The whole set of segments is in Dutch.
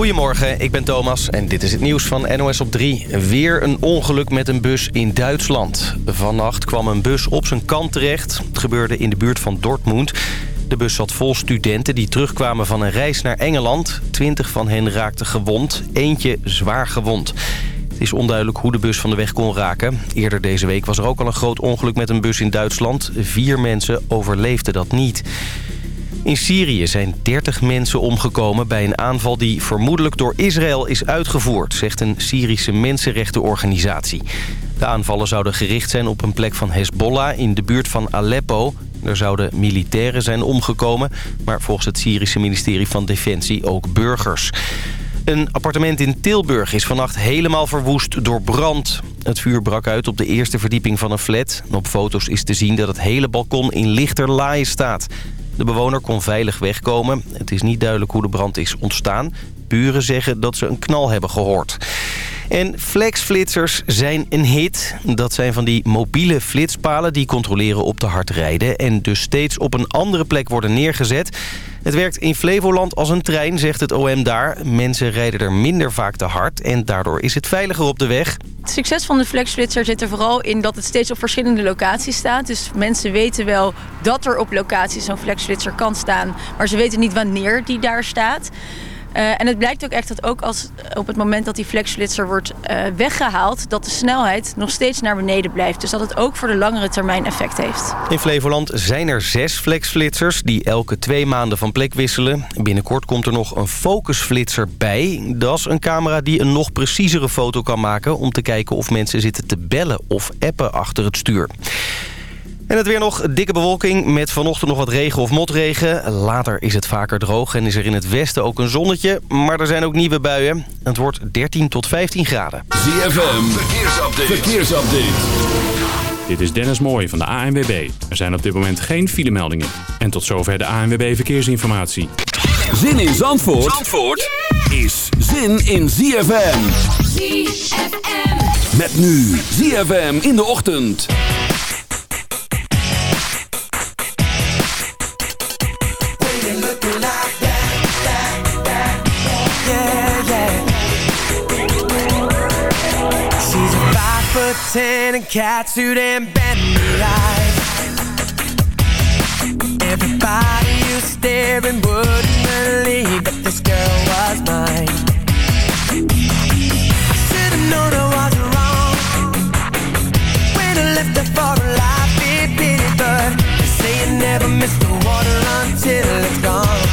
Goedemorgen, ik ben Thomas en dit is het nieuws van NOS op 3. Weer een ongeluk met een bus in Duitsland. Vannacht kwam een bus op zijn kant terecht. Het gebeurde in de buurt van Dortmund. De bus zat vol studenten die terugkwamen van een reis naar Engeland. Twintig van hen raakten gewond, eentje zwaar gewond. Het is onduidelijk hoe de bus van de weg kon raken. Eerder deze week was er ook al een groot ongeluk met een bus in Duitsland. Vier mensen overleefden dat niet. In Syrië zijn 30 mensen omgekomen bij een aanval die vermoedelijk door Israël is uitgevoerd, zegt een Syrische mensenrechtenorganisatie. De aanvallen zouden gericht zijn op een plek van Hezbollah in de buurt van Aleppo. Er zouden militairen zijn omgekomen, maar volgens het Syrische ministerie van Defensie ook burgers. Een appartement in Tilburg is vannacht helemaal verwoest door brand. Het vuur brak uit op de eerste verdieping van een flat. Op foto's is te zien dat het hele balkon in lichter laaien staat. De bewoner kon veilig wegkomen. Het is niet duidelijk hoe de brand is ontstaan. Buren zeggen dat ze een knal hebben gehoord. En flexflitsers zijn een hit. Dat zijn van die mobiele flitspalen die controleren op de hard rijden... en dus steeds op een andere plek worden neergezet. Het werkt in Flevoland als een trein, zegt het OM daar. Mensen rijden er minder vaak te hard en daardoor is het veiliger op de weg. Het succes van de flexflitser zit er vooral in dat het steeds op verschillende locaties staat. Dus mensen weten wel dat er op locaties zo'n flexflitser kan staan... maar ze weten niet wanneer die daar staat... Uh, en het blijkt ook echt dat ook als op het moment dat die flexflitser wordt uh, weggehaald... dat de snelheid nog steeds naar beneden blijft. Dus dat het ook voor de langere termijn effect heeft. In Flevoland zijn er zes flexflitsers die elke twee maanden van plek wisselen. Binnenkort komt er nog een focusflitser bij. Dat is een camera die een nog preciezere foto kan maken... om te kijken of mensen zitten te bellen of appen achter het stuur. En het weer nog dikke bewolking met vanochtend nog wat regen of motregen. Later is het vaker droog en is er in het westen ook een zonnetje. Maar er zijn ook nieuwe buien. Het wordt 13 tot 15 graden. ZFM, verkeersupdate. verkeersupdate. Dit is Dennis Mooij van de ANWB. Er zijn op dit moment geen filemeldingen. En tot zover de ANWB Verkeersinformatie. Zin in Zandvoort, Zandvoort is zin in ZFM. ZFM. Met nu ZFM in de ochtend. Tan and catsuit and bendy eyes. Everybody who's staring wouldn't believe that this girl was mine. I should've known I was wrong. When I left her for a life it pity But they say you never miss the water until it's gone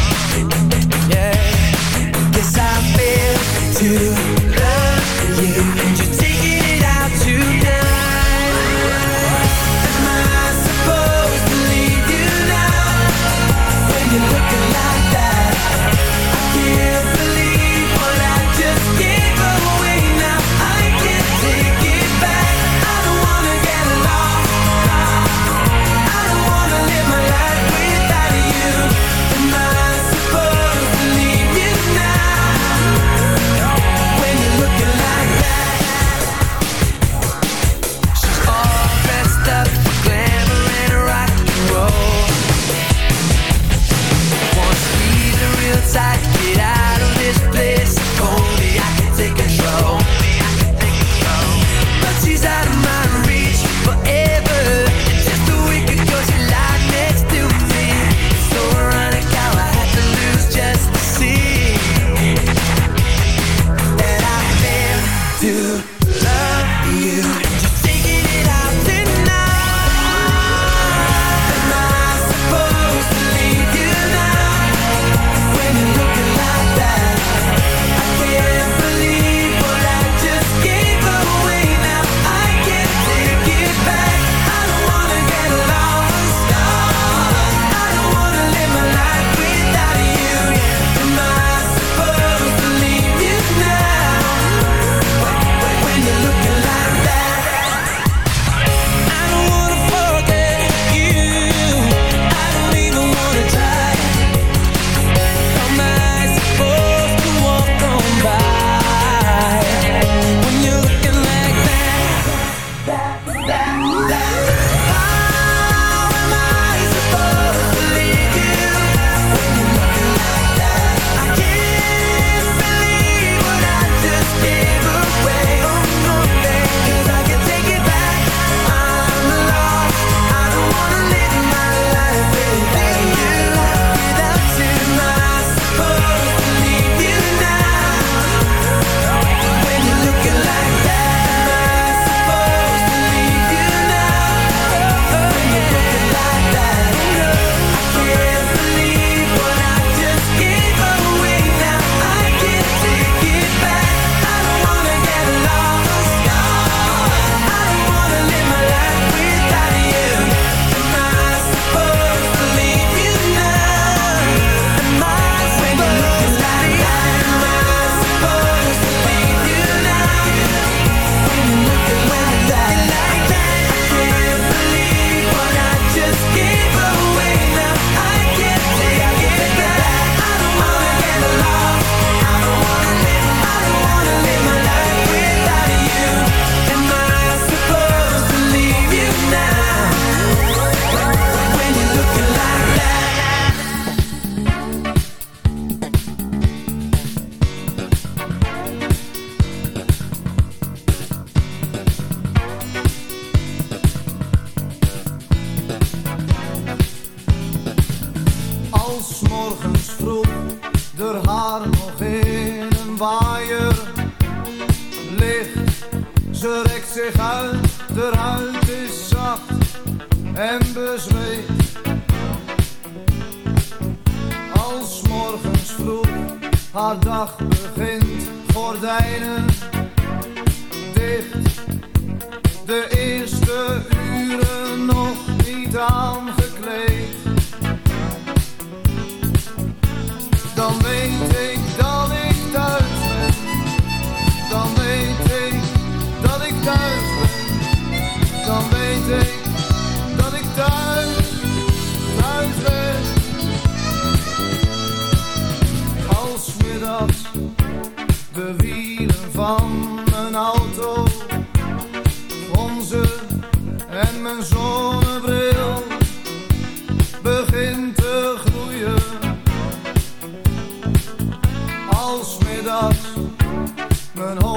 Als middags mijn hoofd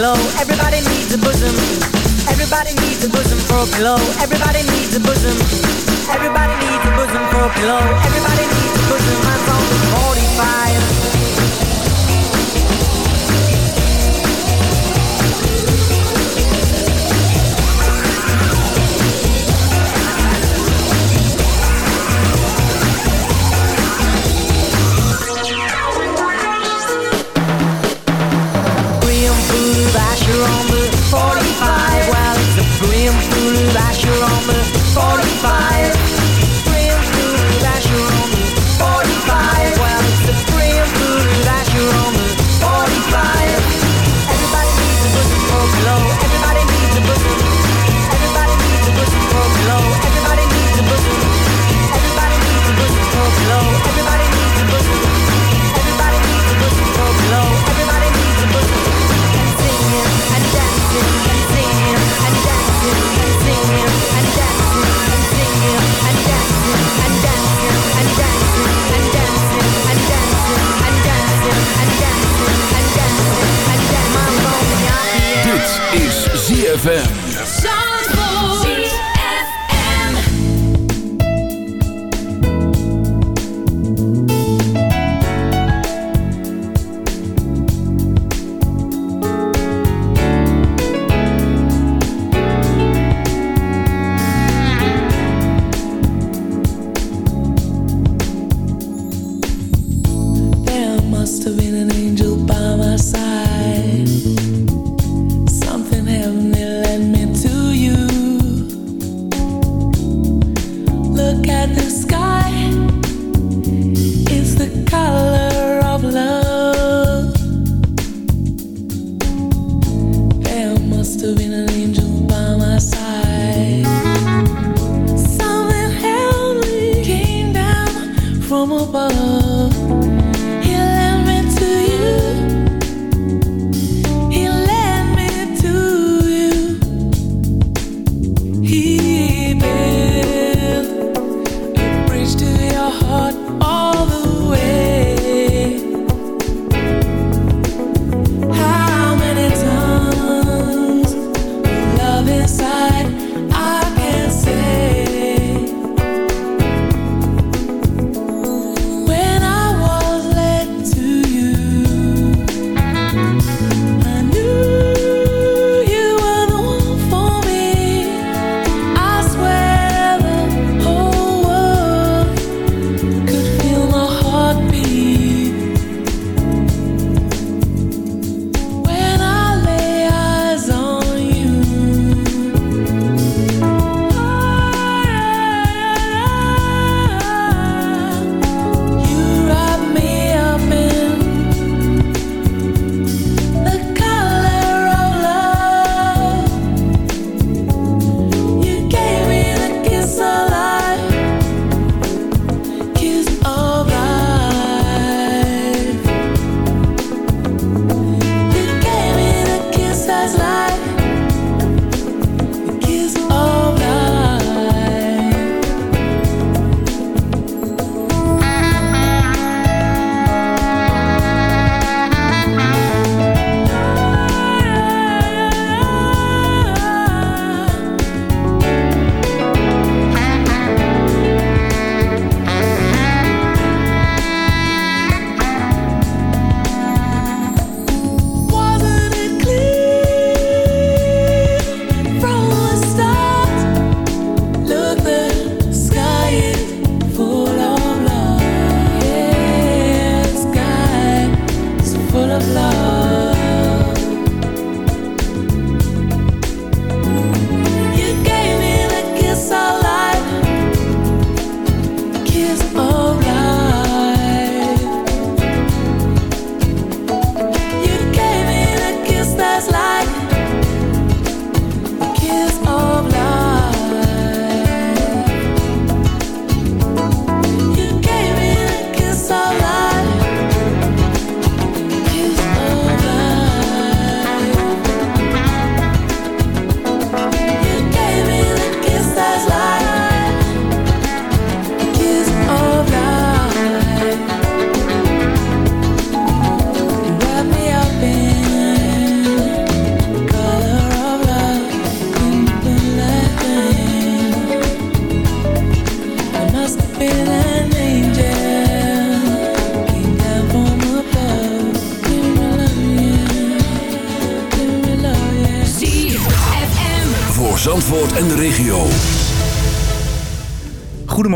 pillow. Everybody needs a bosom. Everybody needs a bosom for a pillow. Everybody needs a bosom. Everybody needs a bosom for a pillow. Everybody needs a bosom. My song, from 45.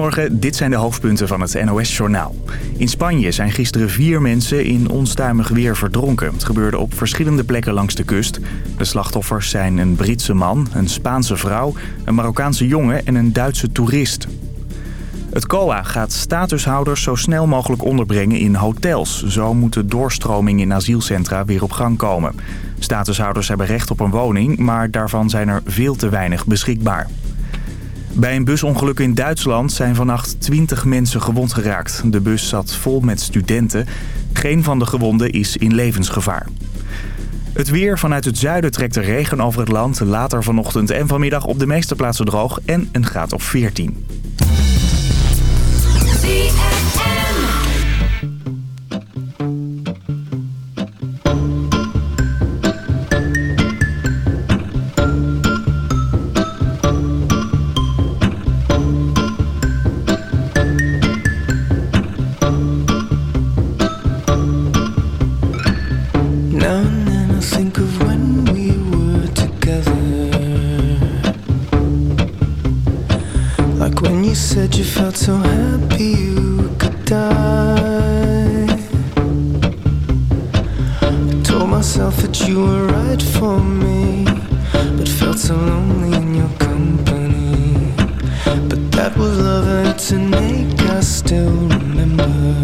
Goedemorgen, dit zijn de hoofdpunten van het NOS-journaal. In Spanje zijn gisteren vier mensen in onstuimig weer verdronken. Het gebeurde op verschillende plekken langs de kust. De slachtoffers zijn een Britse man, een Spaanse vrouw, een Marokkaanse jongen en een Duitse toerist. Het COA gaat statushouders zo snel mogelijk onderbrengen in hotels. Zo moet de doorstroming in asielcentra weer op gang komen. Statushouders hebben recht op een woning, maar daarvan zijn er veel te weinig beschikbaar. Bij een busongeluk in Duitsland zijn vannacht 20 mensen gewond geraakt. De bus zat vol met studenten. Geen van de gewonden is in levensgevaar. Het weer vanuit het zuiden trekt er regen over het land. Later vanochtend en vanmiddag op de meeste plaatsen droog en een graad of 14. You were right for me, but felt so lonely in your company. But that was love an ache I still remember.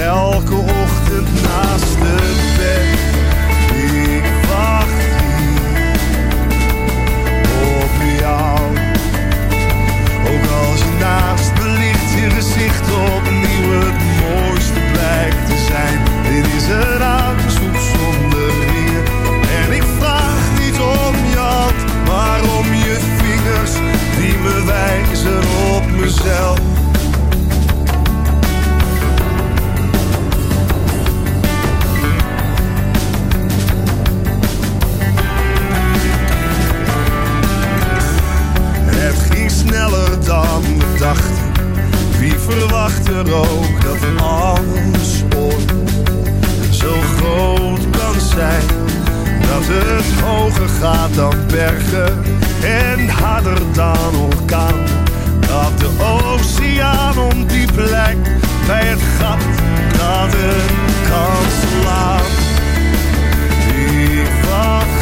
elke ochtend naast de bed. Ik wacht hier op jou, ook als je naast me ligt, je gezicht opnieuw het mooiste blijkt te zijn. Dit is een oude zonder weer, en ik vraag niet om je hand, maar om je vingers die me wijzen op mezelf. sneller dan we dachten. Wie verwacht er ook dat alles ooit zo groot kan zijn? Dat het hoger gaat dan bergen en harder dan orkaan. Dat de oceaan om die plek bij het gat dat het kan slaan. Ik wacht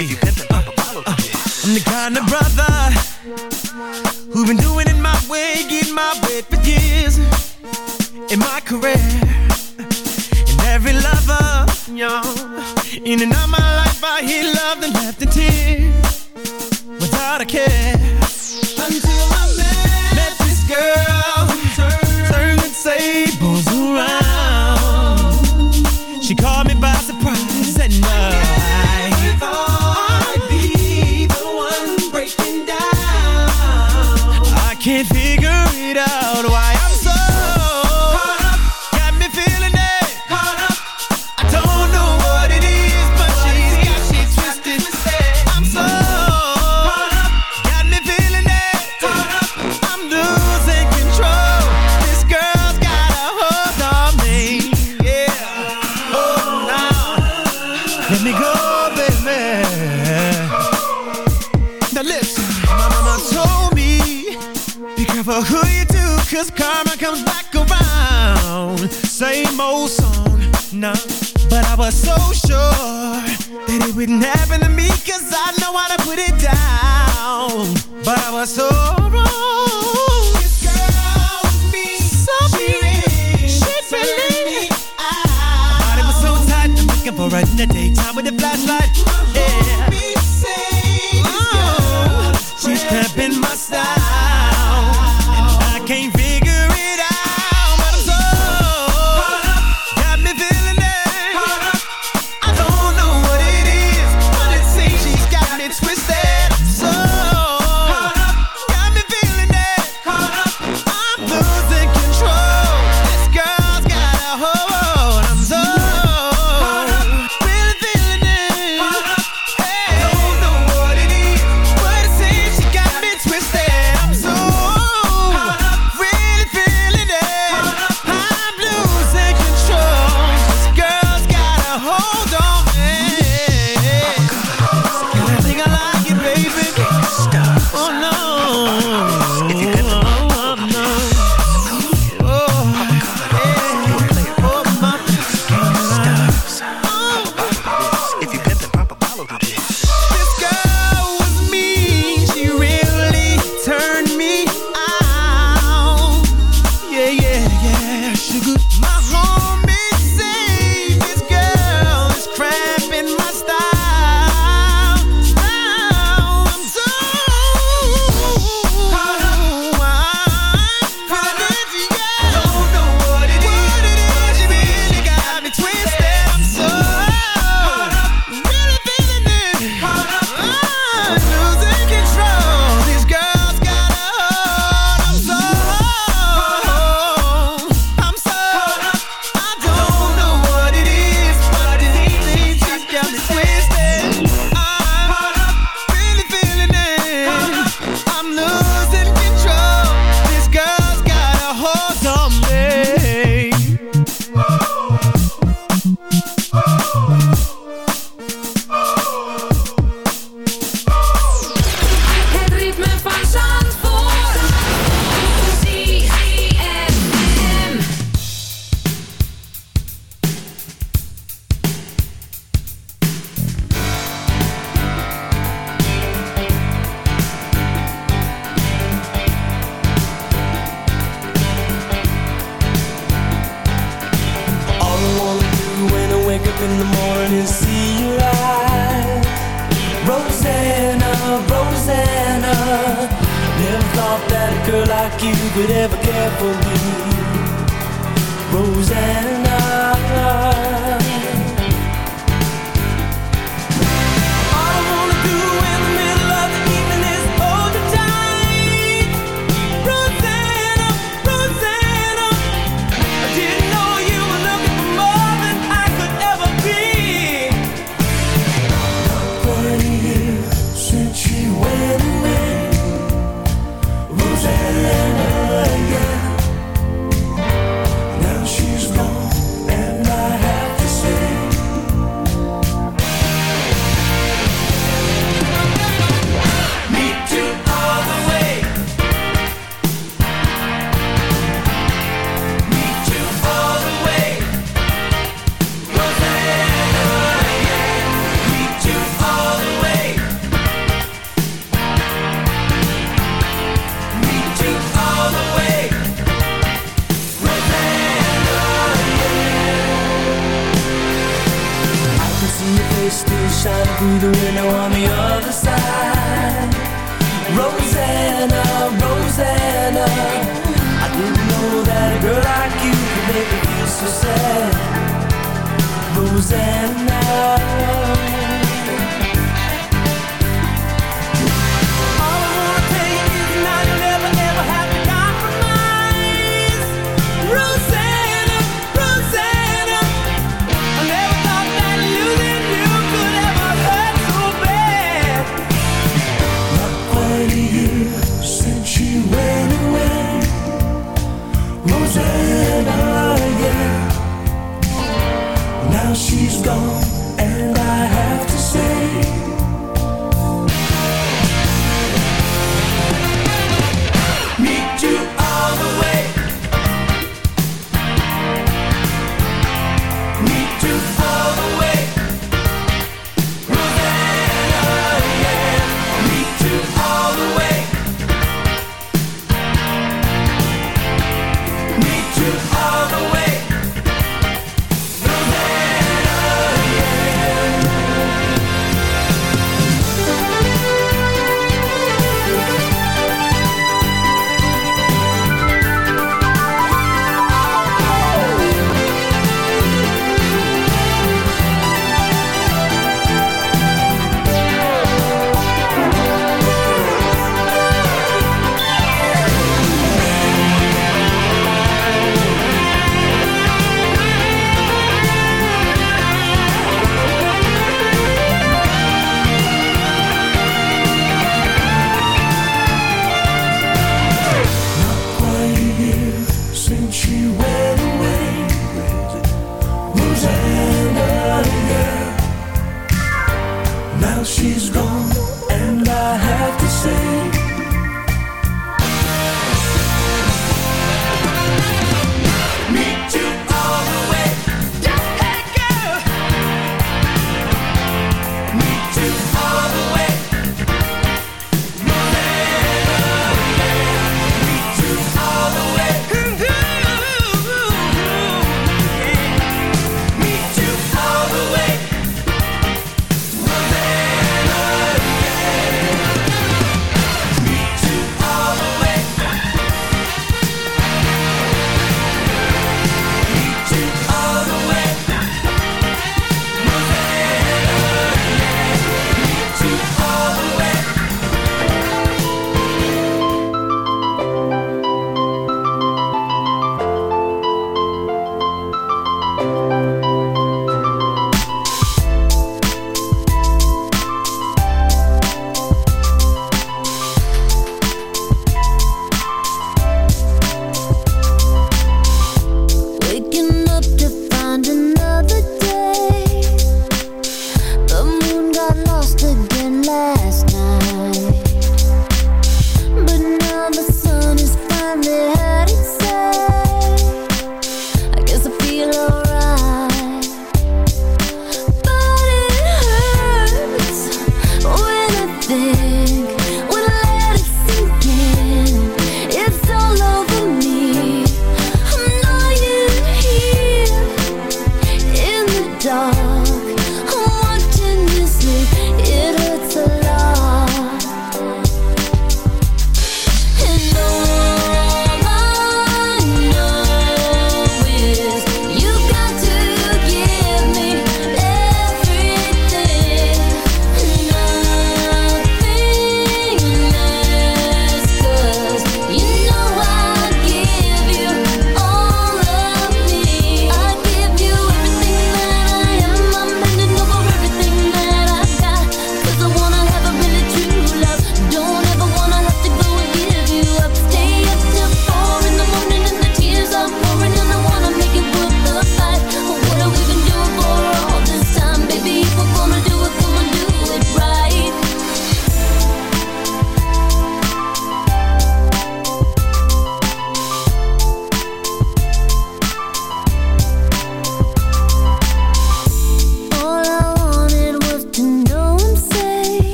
if you can